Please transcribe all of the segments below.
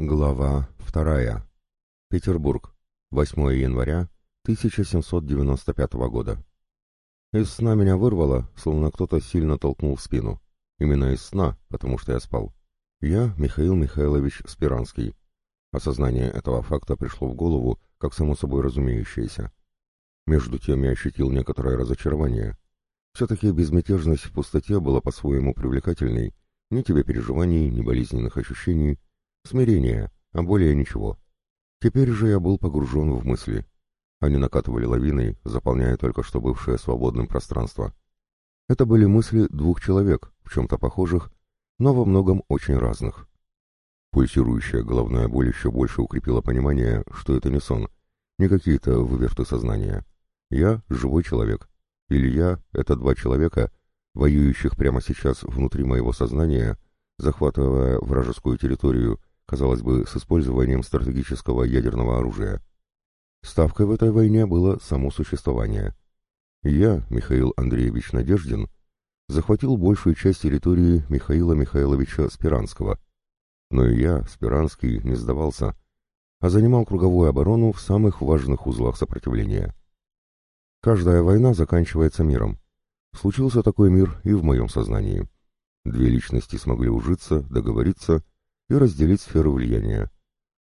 Глава вторая. Петербург. 8 января 1795 года. Из сна меня вырвало, словно кто-то сильно толкнул в спину. Именно из сна, потому что я спал. Я Михаил Михайлович Спиранский. Осознание этого факта пришло в голову, как само собой разумеющееся. Между тем я ощутил некоторое разочарование. Все-таки безмятежность в пустоте была по-своему привлекательной. Ни тебе переживаний, ни болезненных ощущений — Смирение, а более ничего. Теперь же я был погружен в мысли. Они накатывали лавиной, заполняя только что бывшее свободным пространство. Это были мысли двух человек, в чем-то похожих, но во многом очень разных. Пульсирующая головная боль еще больше укрепила понимание, что это не сон, не какие-то выверты сознания. Я — живой человек. Или я — это два человека, воюющих прямо сейчас внутри моего сознания, захватывая вражескую территорию казалось бы, с использованием стратегического ядерного оружия. Ставкой в этой войне было само существование. Я, Михаил Андреевич Надеждин, захватил большую часть территории Михаила Михайловича Спиранского. Но и я, Спиранский, не сдавался, а занимал круговую оборону в самых важных узлах сопротивления. Каждая война заканчивается миром. Случился такой мир и в моем сознании. Две личности смогли ужиться, договориться и разделить сферу влияния.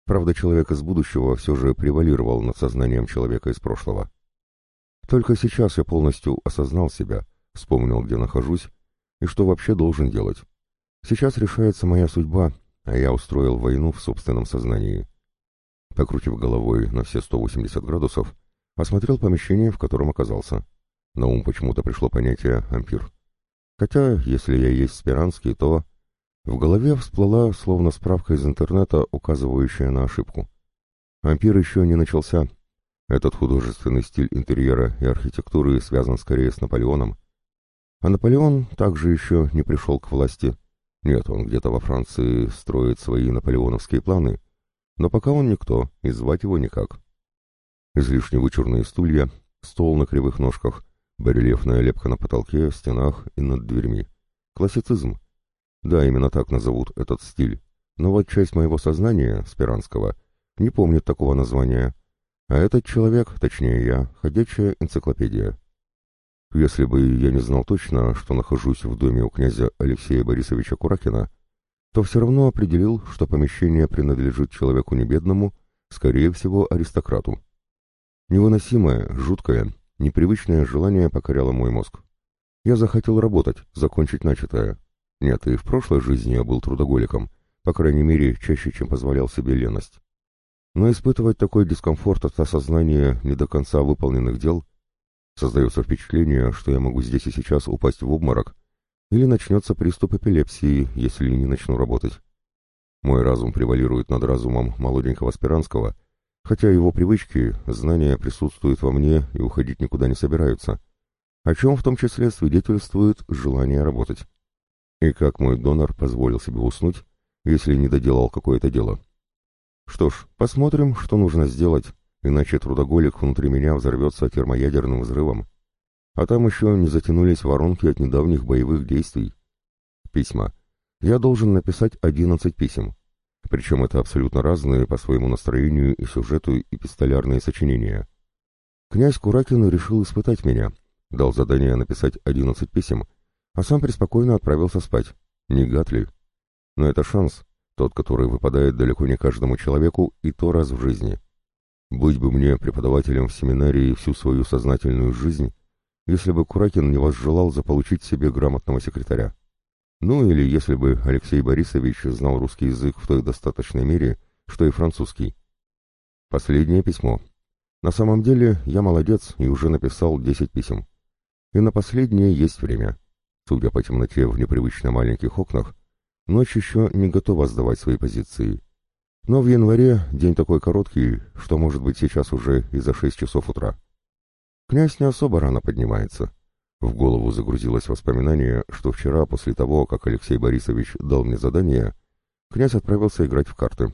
Правда, человек из будущего все же превалировал над сознанием человека из прошлого. Только сейчас я полностью осознал себя, вспомнил, где нахожусь и что вообще должен делать. Сейчас решается моя судьба, а я устроил войну в собственном сознании. Покрутив головой на все 180 градусов, осмотрел помещение, в котором оказался. На ум почему-то пришло понятие «ампир». Хотя, если я есть Спиранский, то в голове всплыла, словно справка из интернета, указывающая на ошибку. Ампир еще не начался. Этот художественный стиль интерьера и архитектуры связан скорее с Наполеоном. А Наполеон также еще не пришел к власти. Нет, он где-то во Франции строит свои наполеоновские планы, но пока он никто, и звать его никак. Излишне вычурные стулья, стол на кривых ножках, барельефная лепка на потолке, стенах и над дверьми. Классицизм. Да, именно так назовут этот стиль. Но вот часть моего сознания, Спиранского, не помнит такого названия. А этот человек, точнее я, ходячая энциклопедия. Если бы я не знал точно, что нахожусь в доме у князя Алексея Борисовича Куракина, то все равно определил, что помещение принадлежит человеку не бедному, скорее всего, аристократу. Невыносимое, жуткое, непривычное желание покоряло мой мозг. Я захотел работать, закончить начатое, нет, и в прошлой жизни я был трудоголиком, по крайней мере, чаще, чем позволял себе леность. Но испытывать такой дискомфорт от осознания не до конца выполненных дел создается впечатление, что я могу здесь и сейчас упасть в обморок, или начнется приступ эпилепсии, если не начну работать. Мой разум превалирует над разумом молоденького Спиранского, хотя его привычки, знания присутствуют во мне и уходить никуда не собираются, о чем в том числе свидетельствует желание работать. И как мой донор позволил себе уснуть, если не доделал какое-то дело? Что ж, посмотрим, что нужно сделать, иначе трудоголик внутри меня взорвется термоядерным взрывом. А там еще не затянулись воронки от недавних боевых действий. Письма. Я должен написать 11 писем. Причем это абсолютно разные по своему настроению и сюжету и пистолярные сочинения. Князь Куракин решил испытать меня, дал задание написать 11 писем, а сам преспокойно отправился спать. Не гад ли? Но это шанс, тот, который выпадает далеко не каждому человеку, и то раз в жизни. Быть бы мне преподавателем в семинарии всю свою сознательную жизнь, если бы Куракин не возжелал заполучить себе грамотного секретаря. Ну или если бы Алексей Борисович знал русский язык в той достаточной мере, что и французский. Последнее письмо. На самом деле я молодец и уже написал 10 писем. И на последнее есть время. Судя по темноте в непривычно маленьких окнах, ночь еще не готова сдавать свои позиции. Но в январе день такой короткий, что может быть сейчас уже и за шесть часов утра. Князь не особо рано поднимается. В голову загрузилось воспоминание, что вчера, после того, как Алексей Борисович дал мне задание, князь отправился играть в карты.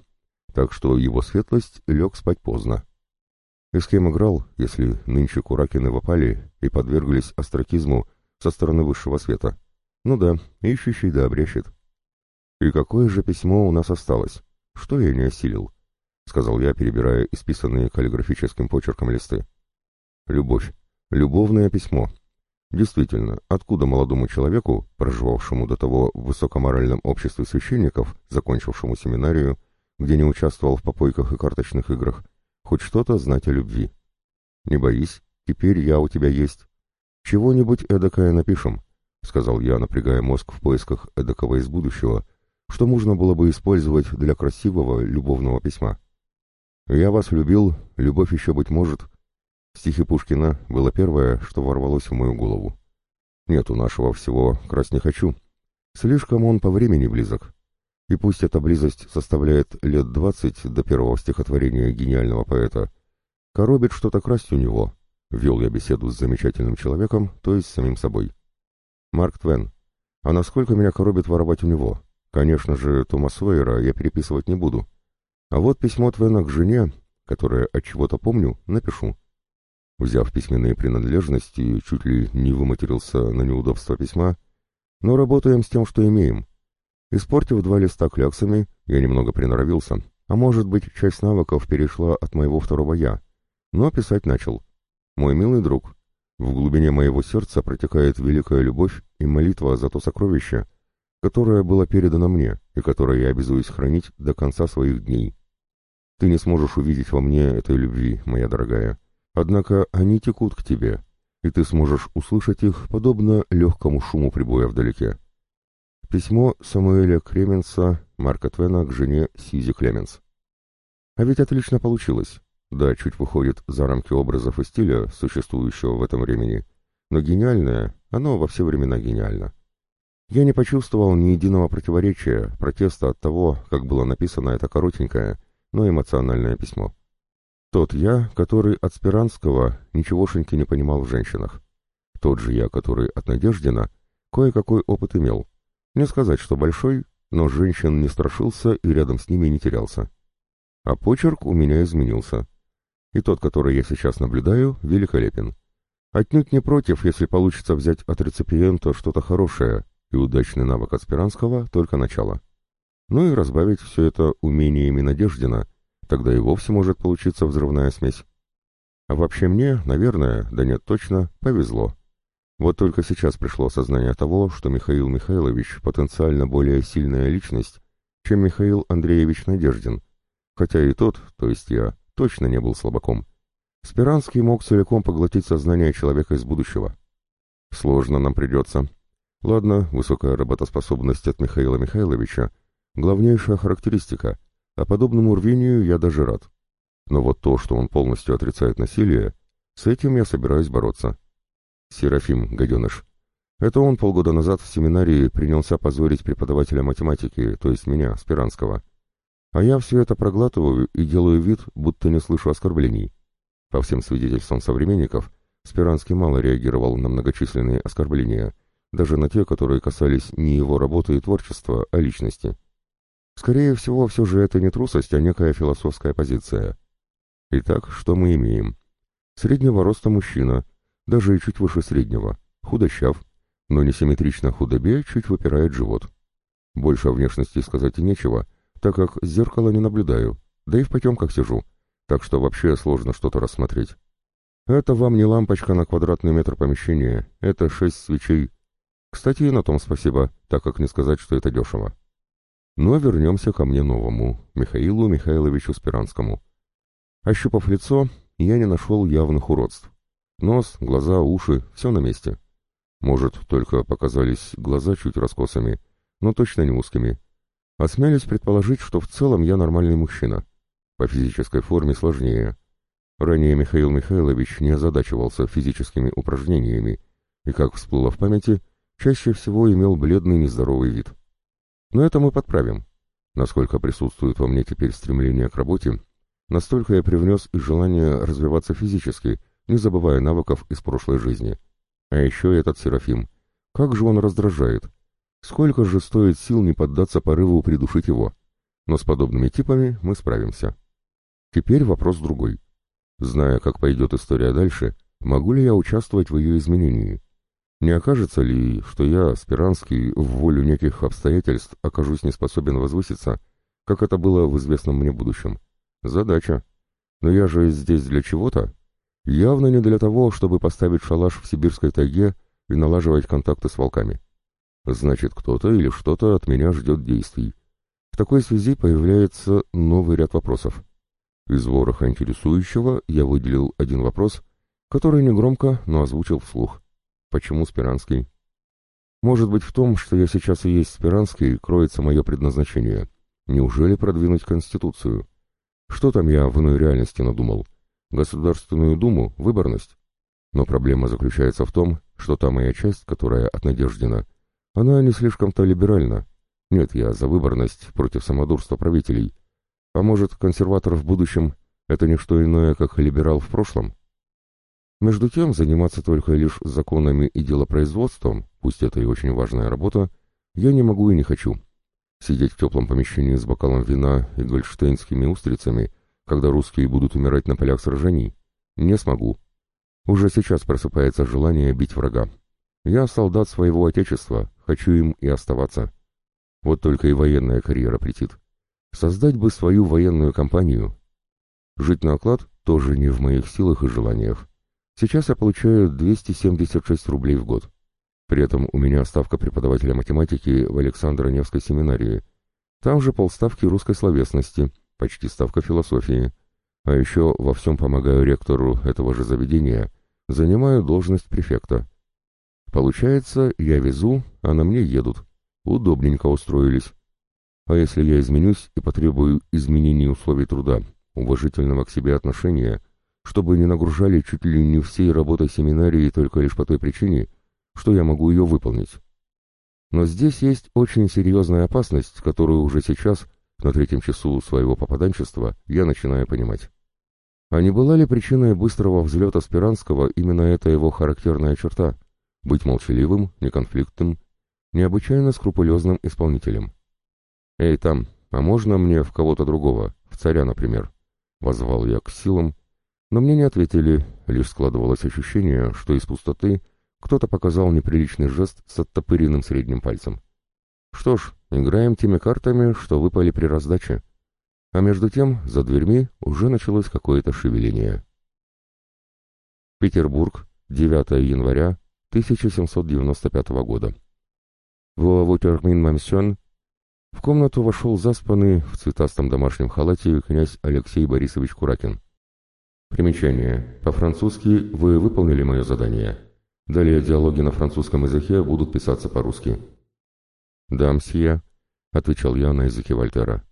Так что его светлость лег спать поздно. И с кем играл, если нынче Куракины вопали и подверглись остракизму со стороны высшего света. Ну да, ищущий да обрящет. И какое же письмо у нас осталось? что я не осилил?» — сказал я, перебирая исписанные каллиграфическим почерком листы. «Любовь. Любовное письмо. Действительно, откуда молодому человеку, проживавшему до того в высокоморальном обществе священников, закончившему семинарию, где не участвовал в попойках и карточных играх, хоть что-то знать о любви? Не боись, теперь я у тебя есть. Чего-нибудь эдакое напишем, — сказал я, напрягая мозг в поисках эдакого из будущего, что можно было бы использовать для красивого любовного письма. «Я вас любил, любовь еще, быть может». Стихи Пушкина было первое, что ворвалось в мою голову. Нет, у нашего всего красть не хочу. Слишком он по времени близок. И пусть эта близость составляет лет двадцать до первого стихотворения гениального поэта, коробит что-то красть у него. Вел я беседу с замечательным человеком, то есть самим собой. Марк Твен. А насколько меня коробит воровать у него? Конечно же, Томас Уэйра я переписывать не буду. А вот письмо Твена к жене, которое от чего-то помню, напишу. Взяв письменные принадлежности, чуть ли не выматерился на неудобство письма, но работаем с тем, что имеем. Испортив два листа кляксами, я немного приноровился, а может быть, часть навыков перешла от моего второго «я», но писать начал. Мой милый друг, в глубине моего сердца протекает великая любовь и молитва за то сокровище, которое было передано мне и которое я обязуюсь хранить до конца своих дней. Ты не сможешь увидеть во мне этой любви, моя дорогая, однако они текут к тебе, и ты сможешь услышать их, подобно легкому шуму прибоя вдалеке. Письмо Самуэля Кременса, Марка Твена к жене Сизи Клеменс. А ведь отлично получилось. Да, чуть выходит за рамки образов и стиля, существующего в этом времени, но гениальное, оно во все времена гениально. Я не почувствовал ни единого противоречия, протеста от того, как было написано это коротенькое, но эмоциональное письмо. Тот я, который от Спиранского ничегошеньки не понимал в женщинах. Тот же я, который от Надеждина кое-какой опыт имел. Не сказать, что большой, но женщин не страшился и рядом с ними не терялся. А почерк у меня изменился. И тот, который я сейчас наблюдаю, великолепен. Отнюдь не против, если получится взять от реципиента что-то хорошее, и удачный навык от Спиранского — только начало. Ну и разбавить все это умениями Надеждина, тогда и вовсе может получиться взрывная смесь. А вообще мне, наверное, да нет точно, повезло. Вот только сейчас пришло сознание того, что Михаил Михайлович потенциально более сильная личность, чем Михаил Андреевич Надеждин, хотя и тот, то есть я, точно не был слабаком. Спиранский мог целиком поглотить сознание человека из будущего. Сложно нам придется, Ладно, высокая работоспособность от Михаила Михайловича — главнейшая характеристика, а подобному рвению я даже рад. Но вот то, что он полностью отрицает насилие, с этим я собираюсь бороться. Серафим, гаденыш. Это он полгода назад в семинарии принялся позорить преподавателя математики, то есть меня, Спиранского. А я все это проглатываю и делаю вид, будто не слышу оскорблений. По всем свидетельствам современников, Спиранский мало реагировал на многочисленные оскорбления — даже на те, которые касались не его работы и творчества, а личности. Скорее всего, все же это не трусость, а некая философская позиция. Итак, что мы имеем? Среднего роста мужчина, даже и чуть выше среднего, худощав, но несимметрично худобе чуть выпирает живот. Больше о внешности сказать и нечего, так как зеркало не наблюдаю, да и в потемках сижу, так что вообще сложно что-то рассмотреть. Это вам не лампочка на квадратный метр помещения, это шесть свечей, кстати, и на том спасибо, так как не сказать, что это дешево. Но вернемся ко мне новому, Михаилу Михайловичу Спиранскому. Ощупав лицо, я не нашел явных уродств. Нос, глаза, уши — все на месте. Может, только показались глаза чуть раскосами, но точно не узкими. Осмелюсь предположить, что в целом я нормальный мужчина. По физической форме сложнее. Ранее Михаил Михайлович не озадачивался физическими упражнениями, и, как всплыло в памяти, чаще всего имел бледный нездоровый вид. Но это мы подправим. Насколько присутствует во мне теперь стремление к работе, настолько я привнес и желание развиваться физически, не забывая навыков из прошлой жизни. А еще этот Серафим. Как же он раздражает. Сколько же стоит сил не поддаться порыву придушить его. Но с подобными типами мы справимся. Теперь вопрос другой. Зная, как пойдет история дальше, могу ли я участвовать в ее изменении? Не окажется ли, что я, Спиранский, в волю неких обстоятельств окажусь не способен возвыситься, как это было в известном мне будущем. Задача. Но я же здесь для чего-то. Явно не для того, чтобы поставить шалаш в сибирской тайге и налаживать контакты с волками. Значит, кто-то или что-то от меня ждет действий. В такой связи появляется новый ряд вопросов. Из вороха интересующего я выделил один вопрос, который негромко, но озвучил вслух. Почему Спиранский? Может быть, в том, что я сейчас и есть Спиранский, кроется мое предназначение. Неужели продвинуть Конституцию? Что там я в иной реальности надумал? Государственную Думу, выборность? Но проблема заключается в том, что та моя часть, которая от Надеждина, она не слишком-то либеральна. Нет, я за выборность против самодурства правителей. А может, консерватор в будущем — это не что иное, как либерал в прошлом? Между тем, заниматься только лишь законами и делопроизводством, пусть это и очень важная работа, я не могу и не хочу. Сидеть в теплом помещении с бокалом вина и гольштейнскими устрицами, когда русские будут умирать на полях сражений, не смогу. Уже сейчас просыпается желание бить врага. Я солдат своего отечества, хочу им и оставаться. Вот только и военная карьера претит. Создать бы свою военную компанию. Жить на оклад тоже не в моих силах и желаниях. Сейчас я получаю 276 рублей в год. При этом у меня ставка преподавателя математики в Александро-Невской семинарии. Там же полставки русской словесности, почти ставка философии. А еще во всем помогаю ректору этого же заведения, занимаю должность префекта. Получается, я везу, а на мне едут. Удобненько устроились. А если я изменюсь и потребую изменений условий труда, уважительного к себе отношения, чтобы не нагружали чуть ли не всей работой семинарии только лишь по той причине, что я могу ее выполнить. Но здесь есть очень серьезная опасность, которую уже сейчас, на третьем часу своего попаданчества, я начинаю понимать. А не была ли причиной быстрого взлета Спиранского именно эта его характерная черта — быть молчаливым, неконфликтным, необычайно скрупулезным исполнителем? «Эй, там, а можно мне в кого-то другого, в царя, например?» Возвал я к силам, но мне не ответили, лишь складывалось ощущение, что из пустоты кто-то показал неприличный жест с оттопыренным средним пальцем. Что ж, играем теми картами, что выпали при раздаче. А между тем, за дверьми уже началось какое-то шевеление. Петербург, 9 января 1795 года. Вуаву термин мамсен в комнату вошел заспанный в цветастом домашнем халате князь Алексей Борисович Куракин. Примечание. По-французски «Вы выполнили мое задание». Далее диалоги на французском языке будут писаться по-русски. «Да, мсье», — отвечал я на языке Вольтера.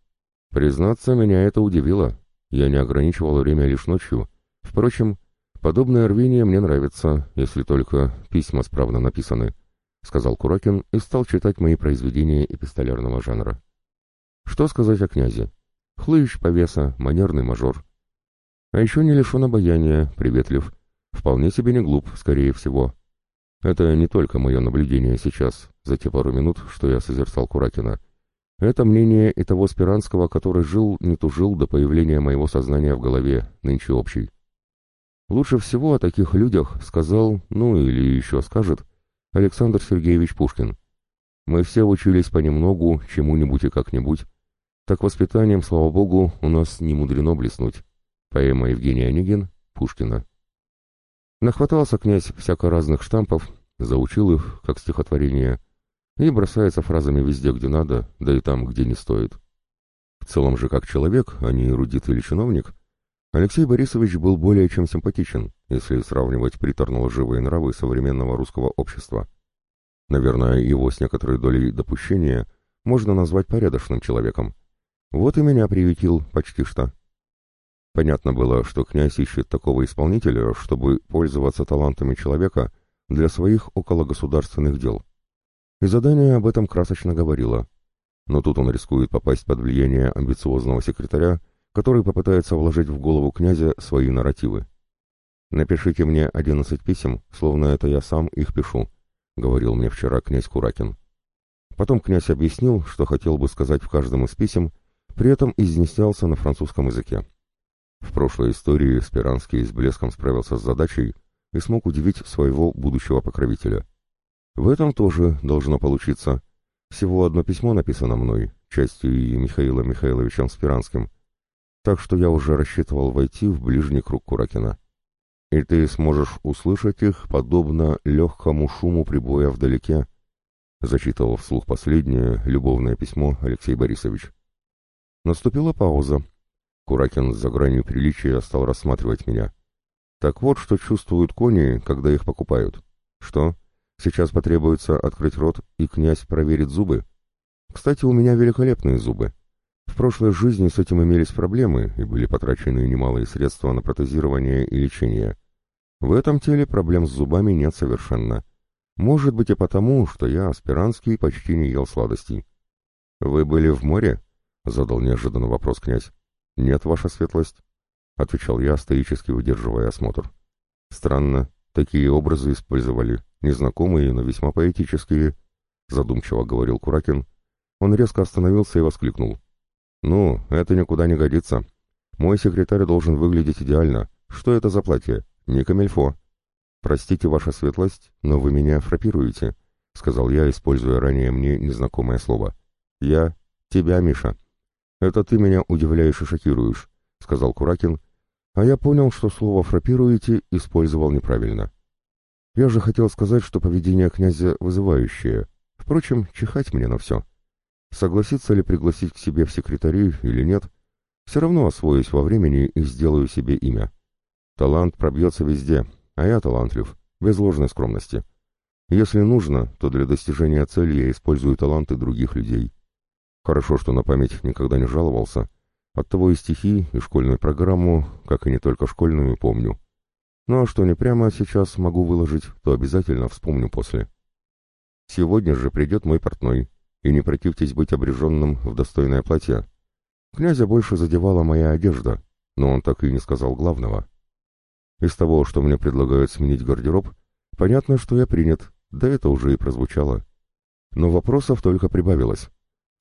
«Признаться, меня это удивило. Я не ограничивал время лишь ночью. Впрочем, подобное рвение мне нравится, если только письма справно написаны», — сказал Куракин и стал читать мои произведения эпистолярного жанра. Что сказать о князе? Хлыщ, повеса, манерный мажор. А еще не лишен обаяния, приветлив. Вполне себе не глуп, скорее всего. Это не только мое наблюдение сейчас, за те пару минут, что я созерцал Куракина. Это мнение и того Спиранского, который жил, не тужил до появления моего сознания в голове, нынче общий. Лучше всего о таких людях сказал, ну или еще скажет, Александр Сергеевич Пушкин. Мы все учились понемногу, чему-нибудь и как-нибудь. Так воспитанием, слава богу, у нас не мудрено блеснуть. Поэма Евгения Онегин, Пушкина. Нахватался князь всяко разных штампов, заучил их, как стихотворение, и бросается фразами везде, где надо, да и там, где не стоит. В целом же, как человек, а не эрудит или чиновник, Алексей Борисович был более чем симпатичен, если сравнивать приторно-лживые нравы современного русского общества. Наверное, его с некоторой долей допущения можно назвать порядочным человеком. Вот и меня приютил почти что. Понятно было, что князь ищет такого исполнителя, чтобы пользоваться талантами человека для своих окологосударственных дел. И задание об этом красочно говорило. Но тут он рискует попасть под влияние амбициозного секретаря, который попытается вложить в голову князя свои нарративы. «Напишите мне одиннадцать писем, словно это я сам их пишу», — говорил мне вчера князь Куракин. Потом князь объяснил, что хотел бы сказать в каждом из писем, при этом изнесялся на французском языке. В прошлой истории Спиранский с блеском справился с задачей и смог удивить своего будущего покровителя. В этом тоже должно получиться. Всего одно письмо написано мной, частью и Михаилом Михайловичем Спиранским, так что я уже рассчитывал войти в ближний круг Куракина. И ты сможешь услышать их, подобно легкому шуму прибоя вдалеке, зачитывал вслух последнее любовное письмо Алексей Борисович. Наступила пауза. Куракин за гранью приличия стал рассматривать меня. Так вот, что чувствуют кони, когда их покупают. Что? Сейчас потребуется открыть рот, и князь проверит зубы? Кстати, у меня великолепные зубы. В прошлой жизни с этим имелись проблемы, и были потрачены немалые средства на протезирование и лечение. В этом теле проблем с зубами нет совершенно. Может быть и потому, что я, аспиранский, почти не ел сладостей. «Вы были в море?» — задал неожиданно вопрос князь. «Нет, ваша светлость», — отвечал я, стоически удерживая осмотр. «Странно, такие образы использовали, незнакомые, но весьма поэтические», — задумчиво говорил Куракин. Он резко остановился и воскликнул. «Ну, это никуда не годится. Мой секретарь должен выглядеть идеально. Что это за платье? Не камельфо». «Простите, ваша светлость, но вы меня фрапируете», — сказал я, используя ранее мне незнакомое слово. «Я... тебя, Миша». «Это ты меня удивляешь и шокируешь», — сказал Куракин, а я понял, что слово «фрапируете» использовал неправильно. Я же хотел сказать, что поведение князя вызывающее. Впрочем, чихать мне на все. Согласиться ли пригласить к себе в секретари или нет, все равно освоюсь во времени и сделаю себе имя. Талант пробьется везде, а я талантлив, без ложной скромности. Если нужно, то для достижения цели я использую таланты других людей. Хорошо, что на память никогда не жаловался. Оттого и стихи, и школьную программу, как и не только школьную, помню. Ну а что не прямо сейчас могу выложить, то обязательно вспомню после. Сегодня же придет мой портной, и не противьтесь быть обреженным в достойное платье. Князя больше задевала моя одежда, но он так и не сказал главного. Из того, что мне предлагают сменить гардероб, понятно, что я принят, да это уже и прозвучало. Но вопросов только прибавилось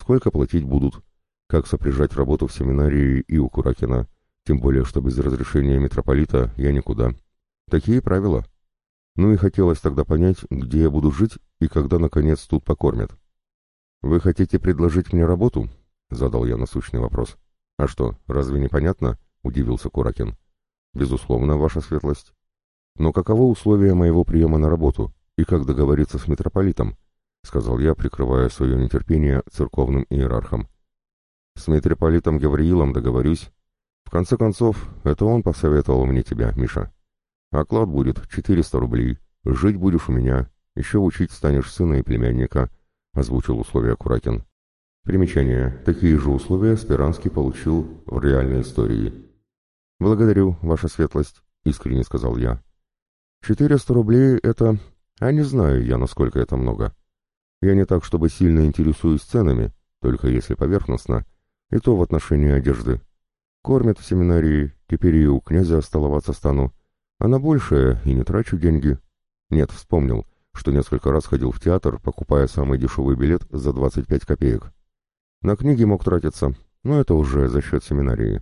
сколько платить будут, как сопряжать работу в семинарии и у Куракина, тем более, что без разрешения митрополита я никуда. Такие правила. Ну и хотелось тогда понять, где я буду жить и когда, наконец, тут покормят. «Вы хотите предложить мне работу?» — задал я насущный вопрос. «А что, разве непонятно?» — удивился Куракин. «Безусловно, ваша светлость. Но каково условия моего приема на работу и как договориться с митрополитом?» — сказал я, прикрывая свое нетерпение церковным иерархом. «С митрополитом Гавриилом договорюсь. В конце концов, это он посоветовал мне тебя, Миша. Оклад будет 400 рублей, жить будешь у меня, еще учить станешь сына и племянника», — озвучил условия Куракин. Примечание. Такие же условия Спиранский получил в реальной истории. «Благодарю, ваша светлость», — искренне сказал я. «Четыреста рублей — это... А не знаю я, насколько это много. Я не так, чтобы сильно интересуюсь ценами, только если поверхностно, и то в отношении одежды. Кормят в семинарии, теперь и у князя столоваться стану, а на большее и не трачу деньги. Нет, вспомнил, что несколько раз ходил в театр, покупая самый дешевый билет за 25 копеек. На книги мог тратиться, но это уже за счет семинарии.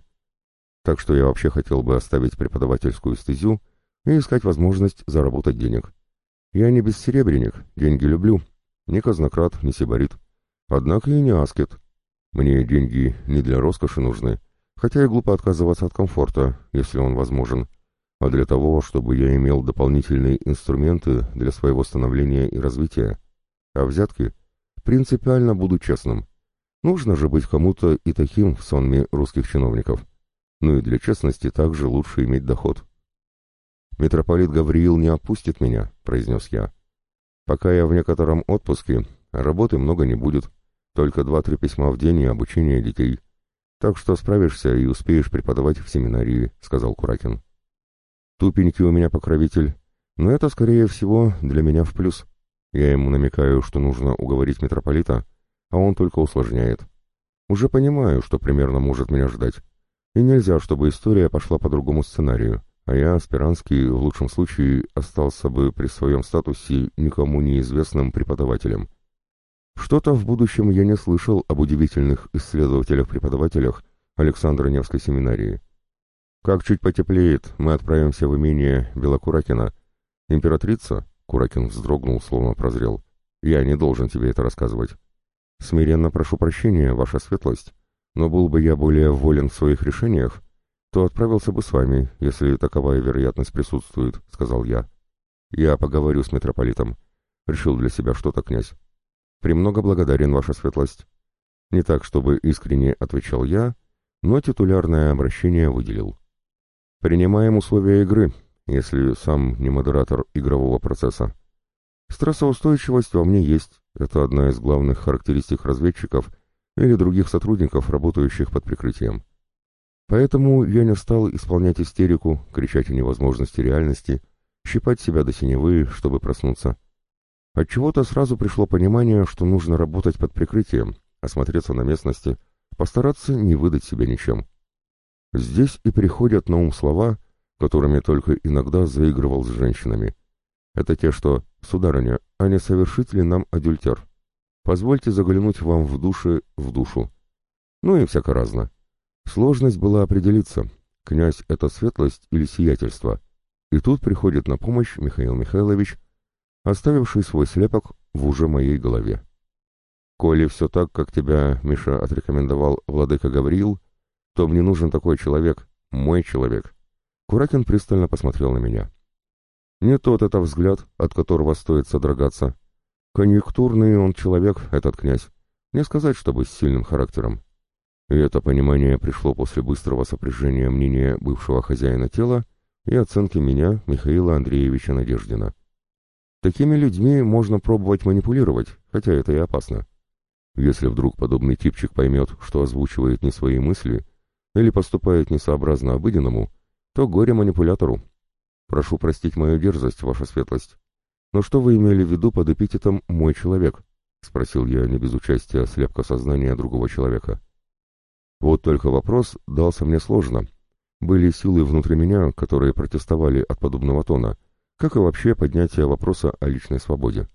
Так что я вообще хотел бы оставить преподавательскую стезю и искать возможность заработать денег. Я не бессеребренник, деньги люблю, ни казнократ, ни сибарит. Однако и не аскет. Мне деньги не для роскоши нужны, хотя и глупо отказываться от комфорта, если он возможен, а для того, чтобы я имел дополнительные инструменты для своего становления и развития. А взятки? Принципиально буду честным. Нужно же быть кому-то и таким в сонме русских чиновников. Ну и для честности также лучше иметь доход. «Митрополит Гавриил не отпустит меня», — произнес я. Пока я в некотором отпуске, работы много не будет, только два-три письма в день и обучение детей. Так что справишься и успеешь преподавать в семинарии», — сказал Куракин. «Тупенький у меня покровитель, но это, скорее всего, для меня в плюс. Я ему намекаю, что нужно уговорить митрополита, а он только усложняет. Уже понимаю, что примерно может меня ждать. И нельзя, чтобы история пошла по другому сценарию а я, Спиранский, в лучшем случае остался бы при своем статусе никому неизвестным преподавателем. Что-то в будущем я не слышал об удивительных исследователях-преподавателях Александра Невской семинарии. Как чуть потеплеет, мы отправимся в имение Белокуракина. Императрица, Куракин вздрогнул, словно прозрел. Я не должен тебе это рассказывать. Смиренно прошу прощения, ваша светлость, но был бы я более волен в своих решениях, то отправился бы с вами, если таковая вероятность присутствует, — сказал я. Я поговорю с митрополитом. Решил для себя что-то князь. «Премного благодарен, ваша светлость». Не так, чтобы искренне отвечал я, но титулярное обращение выделил. «Принимаем условия игры, если сам не модератор игрового процесса. Стрессоустойчивость во мне есть, это одна из главных характеристик разведчиков или других сотрудников, работающих под прикрытием. Поэтому я не стал исполнять истерику, кричать о невозможности реальности, щипать себя до синевы, чтобы проснуться. Отчего-то сразу пришло понимание, что нужно работать под прикрытием, осмотреться на местности, постараться не выдать себя ничем. Здесь и приходят на ум слова, которыми только иногда заигрывал с женщинами. Это те, что «Сударыня, а не совершит ли нам адюльтер? Позвольте заглянуть вам в души в душу». Ну и всяко разно. Сложность была определиться, князь — это светлость или сиятельство. И тут приходит на помощь Михаил Михайлович, оставивший свой слепок в уже моей голове. «Коли все так, как тебя, Миша, отрекомендовал владыка Гавриил, то мне нужен такой человек, мой человек». Куракин пристально посмотрел на меня. Не тот это взгляд, от которого стоит содрогаться. Конъюнктурный он человек, этот князь. Не сказать, чтобы с сильным характером. И это понимание пришло после быстрого сопряжения мнения бывшего хозяина тела и оценки меня, Михаила Андреевича Надеждина. Такими людьми можно пробовать манипулировать, хотя это и опасно. Если вдруг подобный типчик поймет, что озвучивает не свои мысли или поступает несообразно обыденному, то горе манипулятору. Прошу простить мою дерзость, ваша светлость. Но что вы имели в виду под эпитетом «мой человек»? — спросил я не без участия слепка сознания другого человека. Вот только вопрос дался мне сложно. Были силы внутри меня, которые протестовали от подобного тона, как и вообще поднятие вопроса о личной свободе.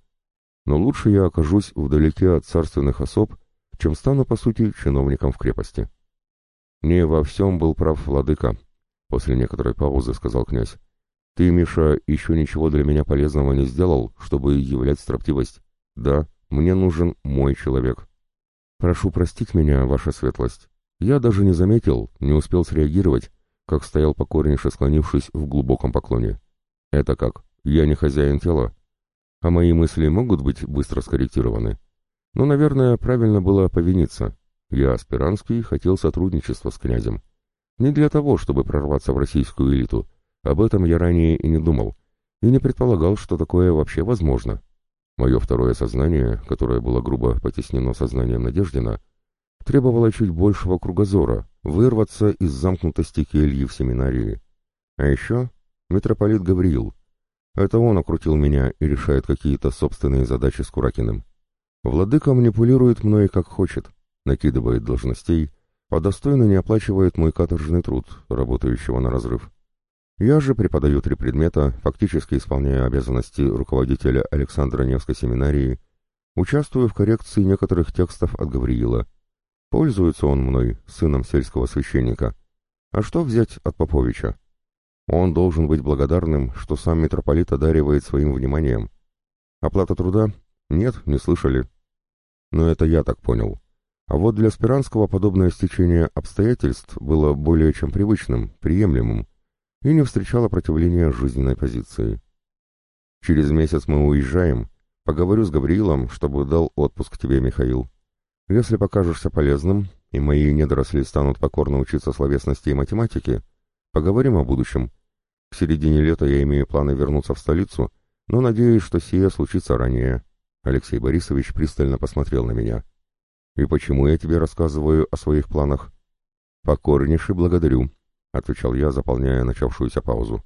Но лучше я окажусь вдалеке от царственных особ, чем стану, по сути, чиновником в крепости. «Не во всем был прав владыка», — после некоторой паузы сказал князь. «Ты, Миша, еще ничего для меня полезного не сделал, чтобы являть строптивость. Да, мне нужен мой человек. Прошу простить меня, ваша светлость. Я даже не заметил, не успел среагировать, как стоял покорнейше склонившись в глубоком поклоне. Это как? Я не хозяин тела? А мои мысли могут быть быстро скорректированы? Ну, наверное, правильно было повиниться. Я, Аспиранский, хотел сотрудничества с князем. Не для того, чтобы прорваться в российскую элиту. Об этом я ранее и не думал. И не предполагал, что такое вообще возможно. Мое второе сознание, которое было грубо потеснено сознанием Надеждина, требовало чуть большего кругозора, вырваться из замкнутости кельи в семинарии. А еще Митрополит Гавриил. Это он окрутил меня и решает какие-то собственные задачи с Куракиным. Владыка манипулирует мной как хочет, накидывает должностей, а достойно не оплачивает мой каторжный труд, работающего на разрыв. Я же преподаю три предмета, фактически исполняя обязанности руководителя Александра Невской семинарии, участвую в коррекции некоторых текстов от Гавриила. Пользуется он мной, сыном сельского священника. А что взять от Поповича? Он должен быть благодарным, что сам митрополит одаривает своим вниманием. Оплата труда? Нет, не слышали. Но это я так понял. А вот для Спиранского подобное стечение обстоятельств было более чем привычным, приемлемым, и не встречало противления жизненной позиции. Через месяц мы уезжаем. Поговорю с Гавриилом, чтобы дал отпуск тебе, Михаил. Если покажешься полезным, и мои недоросли станут покорно учиться словесности и математике, поговорим о будущем. К середине лета я имею планы вернуться в столицу, но надеюсь, что сие случится ранее. Алексей Борисович пристально посмотрел на меня. И почему я тебе рассказываю о своих планах? Покорнейше благодарю, отвечал я, заполняя начавшуюся паузу.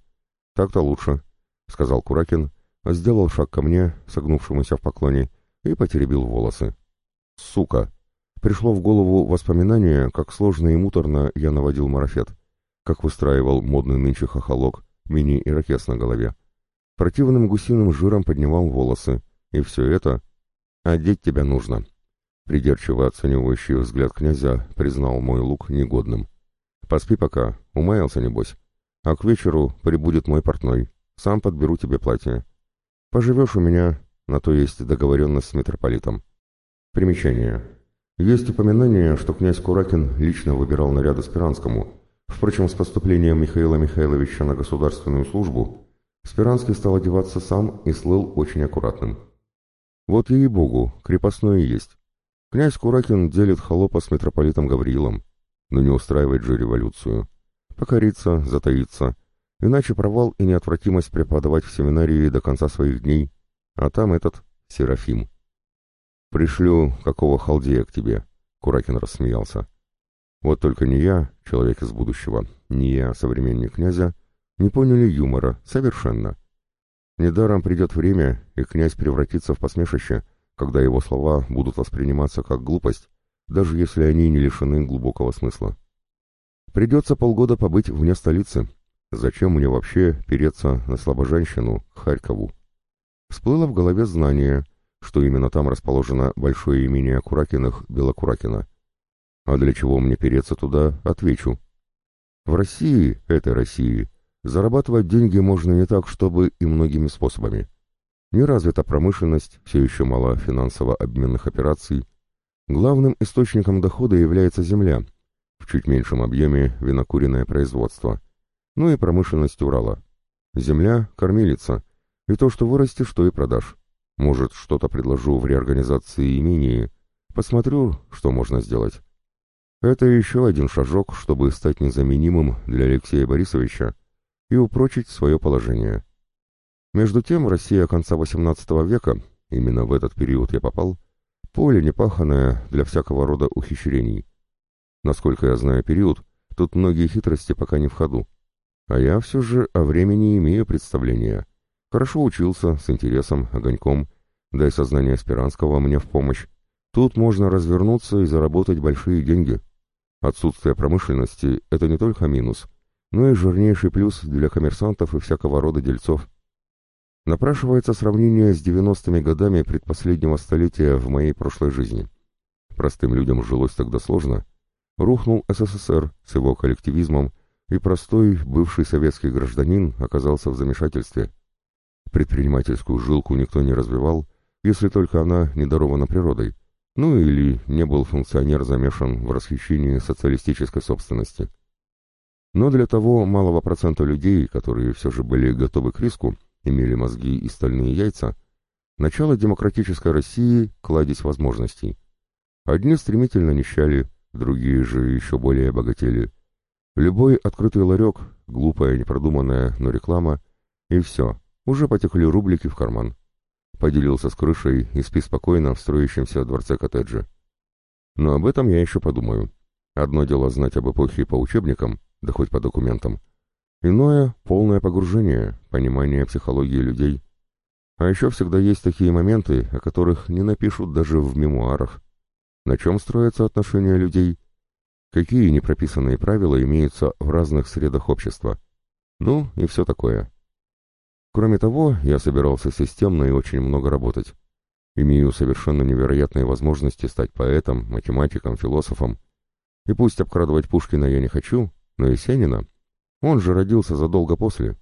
Так-то лучше, сказал Куракин, сделал шаг ко мне, согнувшемуся в поклоне, и потеребил волосы. Сука! Пришло в голову воспоминание, как сложно и муторно я наводил марафет, как выстраивал модный нынче хохолок, мини-ирокез на голове. Противным гусиным жиром поднимал волосы, и все это... «Одеть тебя нужно», — придирчиво оценивающий взгляд князя признал мой лук негодным. «Поспи пока, умаялся небось. А к вечеру прибудет мой портной, сам подберу тебе платье. Поживешь у меня, на то есть договоренность с митрополитом». Примечание. Есть упоминание, что князь Куракин лично выбирал наряды Спиранскому. Впрочем, с поступлением Михаила Михайловича на государственную службу Спиранский стал одеваться сам и слыл очень аккуратным. Вот ей-богу, крепостное есть. Князь Куракин делит холопа с митрополитом Гавриилом, но не устраивает же революцию. Покориться, затаиться, иначе провал и неотвратимость преподавать в семинарии до конца своих дней, а там этот Серафим. «Пришлю какого халдея к тебе», — Куракин рассмеялся. Вот только не я, человек из будущего, не я, современник князя, не поняли юмора, совершенно. Недаром придет время, и князь превратится в посмешище, когда его слова будут восприниматься как глупость, даже если они не лишены глубокого смысла. Придется полгода побыть вне столицы. Зачем мне вообще переться на слабоженщину, Харькову? Всплыло в голове знание, что именно там расположено большое имение Куракиных Белокуракина. А для чего мне переться туда, отвечу. В России, этой России, зарабатывать деньги можно не так, чтобы и многими способами. Не развита промышленность, все еще мало финансово-обменных операций. Главным источником дохода является земля, в чуть меньшем объеме винокуренное производство, ну и промышленность Урала. Земля – кормилица, и то, что вырастешь, то и продашь. Может, что-то предложу в реорганизации имении. Посмотрю, что можно сделать. Это еще один шажок, чтобы стать незаменимым для Алексея Борисовича и упрочить свое положение. Между тем, Россия конца XVIII века, именно в этот период я попал, поле непаханное для всякого рода ухищрений. Насколько я знаю период, тут многие хитрости пока не в ходу. А я все же о времени имею представление. Хорошо учился, с интересом, огоньком. Дай сознание Спиранского мне в помощь. Тут можно развернуться и заработать большие деньги. Отсутствие промышленности – это не только минус, но и жирнейший плюс для коммерсантов и всякого рода дельцов. Напрашивается сравнение с 90-ми годами предпоследнего столетия в моей прошлой жизни. Простым людям жилось тогда сложно. Рухнул СССР с его коллективизмом, и простой бывший советский гражданин оказался в замешательстве – Предпринимательскую жилку никто не развивал, если только она не дарована природой, ну или не был функционер замешан в расхищении социалистической собственности. Но для того малого процента людей, которые все же были готовы к риску, имели мозги и стальные яйца, начало демократической России – кладезь возможностей. Одни стремительно нищали, другие же еще более обогатели. Любой открытый ларек, глупая, непродуманная, но реклама – и все. Уже потекли рублики в карман. Поделился с крышей и спи спокойно в строящемся дворце коттеджа. Но об этом я еще подумаю. Одно дело знать об эпохе по учебникам, да хоть по документам. Иное — полное погружение, понимание психологии людей. А еще всегда есть такие моменты, о которых не напишут даже в мемуарах. На чем строятся отношения людей? Какие непрописанные правила имеются в разных средах общества? Ну и все такое. Кроме того, я собирался системно и очень много работать. Имею совершенно невероятные возможности стать поэтом, математиком, философом. И пусть обкрадывать Пушкина я не хочу, но и Сенина. Он же родился задолго после.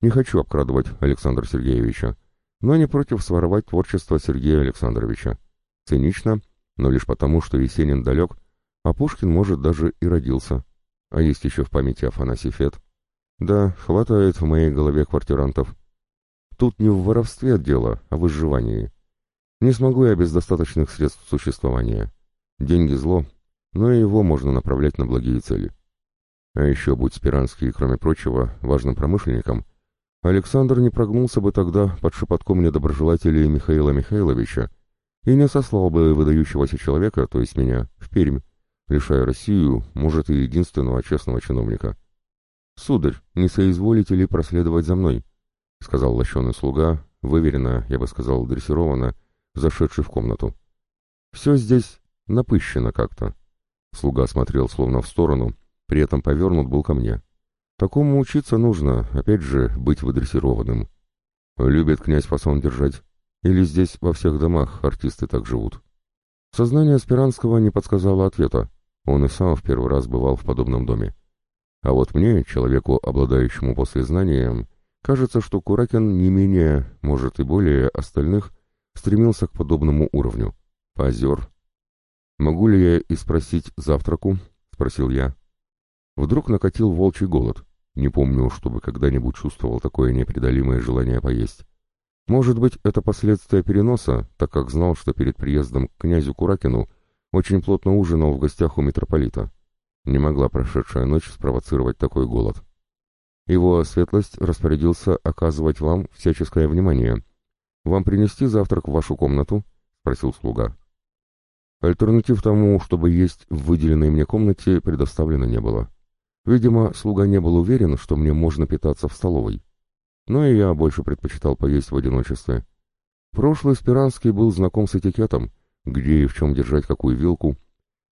Не хочу обкрадывать Александра Сергеевича, но не против своровать творчество Сергея Александровича. Цинично, но лишь потому, что Есенин далек, а Пушкин, может, даже и родился. А есть еще в памяти Афанасий Фет. Да, хватает в моей голове квартирантов. Тут не в воровстве дело, а в выживании. Не смогу я без достаточных средств существования. Деньги — зло, но и его можно направлять на благие цели. А еще, будь Спиранский, кроме прочего, важным промышленником, Александр не прогнулся бы тогда под шепотком недоброжелателей Михаила Михайловича и не сослал бы выдающегося человека, то есть меня, в Пермь, лишая Россию, может, и единственного честного чиновника. «Сударь, не соизволите ли проследовать за мной?» — сказал лощеный слуга, выверенно, я бы сказал, дрессированно, зашедший в комнату. «Все здесь напыщено как-то». Слуга смотрел словно в сторону, при этом повернут был ко мне. «Такому учиться нужно, опять же, быть выдрессированным. Любит князь фасон держать. Или здесь во всех домах артисты так живут?» Сознание Спиранского не подсказало ответа. Он и сам в первый раз бывал в подобном доме. А вот мне, человеку, обладающему послезнанием, Кажется, что Куракин не менее, может и более остальных, стремился к подобному уровню. Позер. «Могу ли я и спросить завтраку?» — спросил я. Вдруг накатил волчий голод. Не помню, чтобы когда-нибудь чувствовал такое непреодолимое желание поесть. Может быть, это последствия переноса, так как знал, что перед приездом к князю Куракину очень плотно ужинал в гостях у митрополита. Не могла прошедшая ночь спровоцировать такой голод. Его светлость распорядился оказывать вам всяческое внимание. «Вам принести завтрак в вашу комнату?» — спросил слуга. Альтернатив тому, чтобы есть в выделенной мне комнате, предоставлено не было. Видимо, слуга не был уверен, что мне можно питаться в столовой. Но и я больше предпочитал поесть в одиночестве. Прошлый Спиранский был знаком с этикетом, где и в чем держать какую вилку,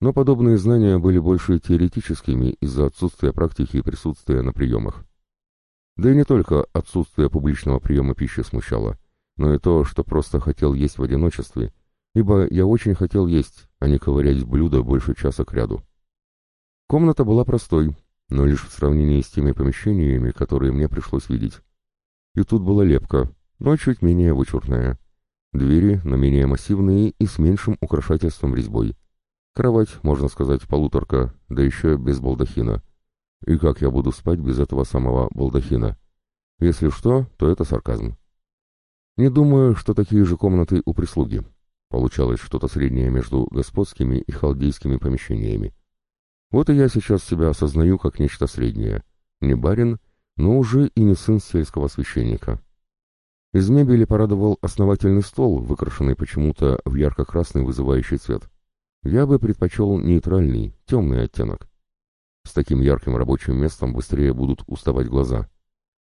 но подобные знания были больше теоретическими из-за отсутствия практики и присутствия на приемах. Да и не только отсутствие публичного приема пищи смущало, но и то, что просто хотел есть в одиночестве, ибо я очень хотел есть, а не ковырять блюдо больше часа кряду. Комната была простой, но лишь в сравнении с теми помещениями, которые мне пришлось видеть. И тут была лепка, но чуть менее вычурная. Двери, но менее массивные и с меньшим украшательством резьбой. Кровать, можно сказать, полуторка, да еще без балдахина. И как я буду спать без этого самого балдахина? Если что, то это сарказм. Не думаю, что такие же комнаты у прислуги. Получалось что-то среднее между господскими и халдейскими помещениями. Вот и я сейчас себя осознаю как нечто среднее. Не барин, но уже и не сын сельского священника. Из мебели порадовал основательный стол, выкрашенный почему-то в ярко-красный вызывающий цвет. Я бы предпочел нейтральный, темный оттенок. С таким ярким рабочим местом быстрее будут уставать глаза.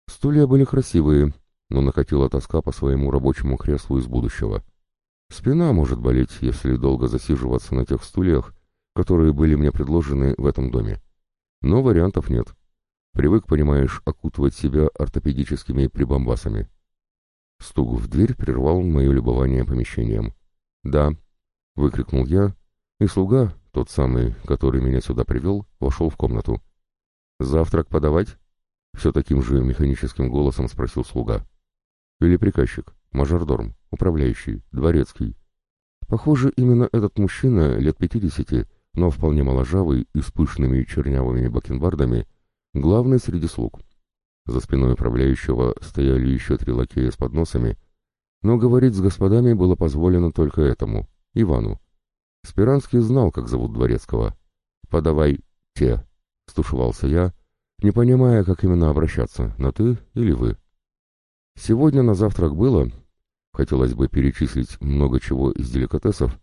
Стулья были красивые, но накатила тоска по своему рабочему креслу из будущего. Спина может болеть, если долго засиживаться на тех стульях, которые были мне предложены в этом доме. Но вариантов нет. Привык, понимаешь, окутывать себя ортопедическими прибамбасами. Стук в дверь прервал мое любование помещением. «Да», — выкрикнул я, и слуга, тот самый, который меня сюда привел, вошел в комнату. «Завтрак подавать?» — все таким же механическим голосом спросил слуга. «Или приказчик, мажордорм, управляющий, дворецкий?» Похоже, именно этот мужчина лет пятидесяти но вполне моложавый и с пышными чернявыми бакенбардами, главный среди слуг. За спиной управляющего стояли еще три лакея с подносами, но говорить с господами было позволено только этому, Ивану. Спиранский знал, как зовут дворецкого. «Подавай те», — стушевался я, не понимая, как именно обращаться, на «ты» или «вы». Сегодня на завтрак было, хотелось бы перечислить много чего из деликатесов,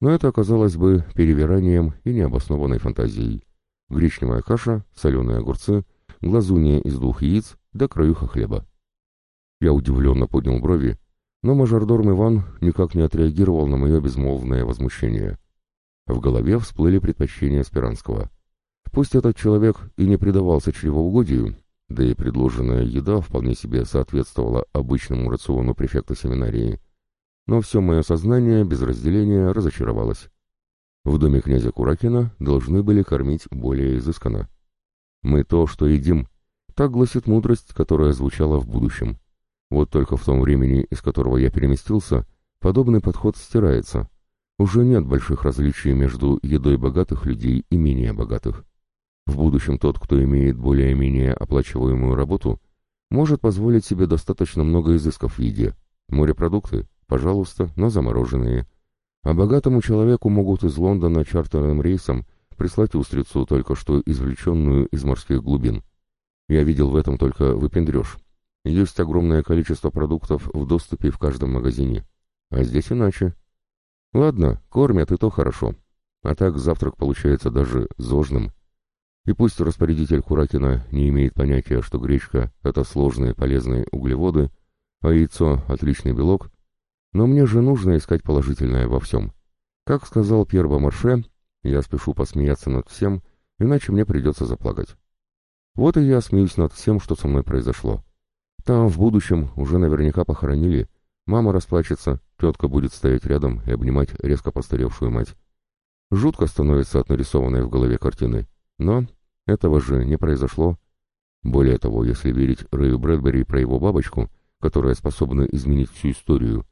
но это оказалось бы перевиранием и необоснованной фантазией. Гречневая каша, соленые огурцы, глазунья из двух яиц да краюха хлеба. Я удивленно поднял брови, но мажордорм Иван никак не отреагировал на мое безмолвное возмущение. В голове всплыли предпочтения Спиранского. Пусть этот человек и не предавался чревоугодию, да и предложенная еда вполне себе соответствовала обычному рациону префекта семинарии, но все мое сознание без разделения разочаровалось. В доме князя Куракина должны были кормить более изысканно. «Мы то, что едим», так гласит мудрость, которая звучала в будущем. Вот только в том времени, из которого я переместился, подобный подход стирается. Уже нет больших различий между едой богатых людей и менее богатых. В будущем тот, кто имеет более-менее оплачиваемую работу, может позволить себе достаточно много изысков в еде. Морепродукты, Пожалуйста, но замороженные. А богатому человеку могут из Лондона чартерным рейсом прислать устрицу, только что извлеченную из морских глубин. Я видел в этом только выпендреж. Есть огромное количество продуктов в доступе в каждом магазине. А здесь иначе. Ладно, кормят и то хорошо. А так завтрак получается даже зожным. И пусть распорядитель Куракина не имеет понятия, что гречка — это сложные полезные углеводы, а яйцо — отличный белок, но мне же нужно искать положительное во всем. Как сказал Пьер Бомарше, я спешу посмеяться над всем, иначе мне придется заплакать. Вот и я смеюсь над всем, что со мной произошло. Там в будущем уже наверняка похоронили. Мама расплачется, тетка будет стоять рядом и обнимать резко постаревшую мать. Жутко становится от нарисованной в голове картины. Но этого же не произошло. Более того, если верить Рэю Брэдбери про его бабочку, которая способна изменить всю историю,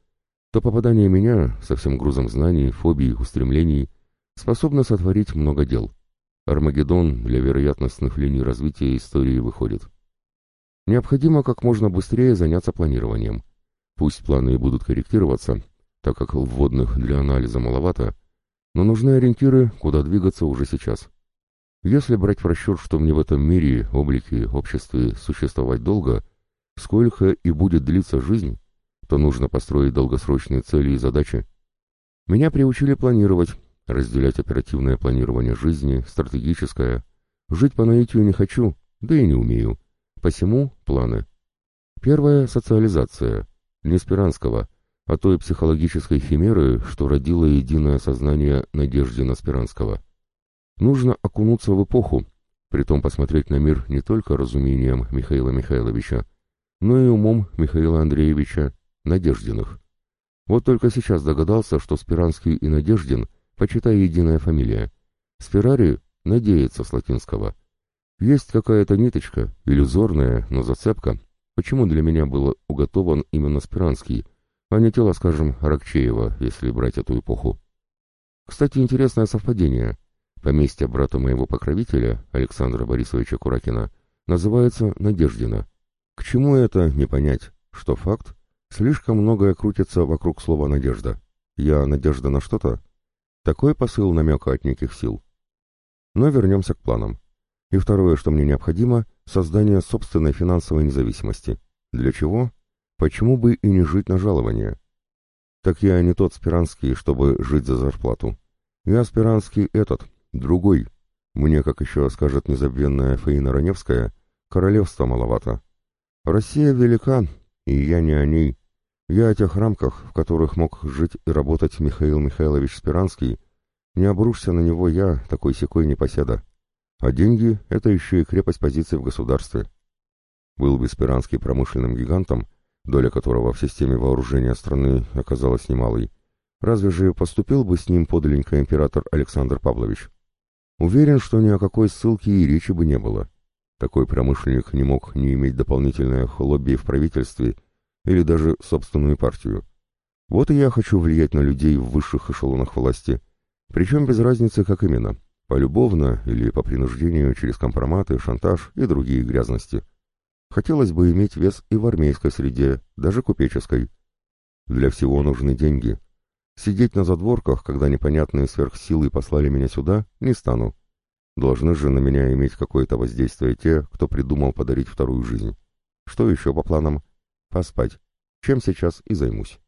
то попадание меня со всем грузом знаний, фобий, устремлений способно сотворить много дел. Армагеддон для вероятностных линий развития истории выходит. Необходимо как можно быстрее заняться планированием. Пусть планы и будут корректироваться, так как вводных для анализа маловато, но нужны ориентиры, куда двигаться уже сейчас. Если брать в расчет, что мне в этом мире, облике, обществе существовать долго, сколько и будет длиться жизнь, то нужно построить долгосрочные цели и задачи. Меня приучили планировать, разделять оперативное планирование жизни, стратегическое. Жить по наитию не хочу, да и не умею. Посему планы. Первое — социализация. Не Спиранского, а той психологической химеры, что родило единое сознание Надеждина Спиранского. Нужно окунуться в эпоху, притом посмотреть на мир не только разумением Михаила Михайловича, но и умом Михаила Андреевича Надеждиных. Вот только сейчас догадался, что Спиранский и Надеждин, почитай единая фамилия. Спирари — надеется с латинского — есть какая-то ниточка, иллюзорная, но зацепка, почему для меня был уготован именно Спиранский, а не тело, скажем, Рокчеева, если брать эту эпоху. Кстати, интересное совпадение. Поместье брата моего покровителя, Александра Борисовича Куракина, называется Надеждина. К чему это, не понять, что факт, слишком многое крутится вокруг слова «надежда». Я надежда на что-то? Такой посыл намека от неких сил. Но вернемся к планам. И второе, что мне необходимо, создание собственной финансовой независимости. Для чего? Почему бы и не жить на жалование? Так я не тот Спиранский, чтобы жить за зарплату. Я Спиранский этот, другой. Мне, как еще скажет незабвенная Фаина Раневская, королевства маловато. Россия велика, и я не о ней. Я о тех рамках, в которых мог жить и работать Михаил Михайлович Спиранский. Не обрушься на него я, такой секой непоседа. А деньги — это еще и крепость позиций в государстве. Был бы Спиранский промышленным гигантом, доля которого в системе вооружения страны оказалась немалой, разве же поступил бы с ним подлинный император Александр Павлович? Уверен, что ни о какой ссылке и речи бы не было. Такой промышленник не мог не иметь дополнительное лобби в правительстве или даже собственную партию. Вот и я хочу влиять на людей в высших эшелонах власти, причем без разницы, как именно — полюбовно или по принуждению через компроматы, шантаж и другие грязности. Хотелось бы иметь вес и в армейской среде, даже купеческой. Для всего нужны деньги. Сидеть на задворках, когда непонятные сверхсилы послали меня сюда, не стану. Должны же на меня иметь какое-то воздействие те, кто придумал подарить вторую жизнь. Что еще по планам? Поспать. Чем сейчас и займусь.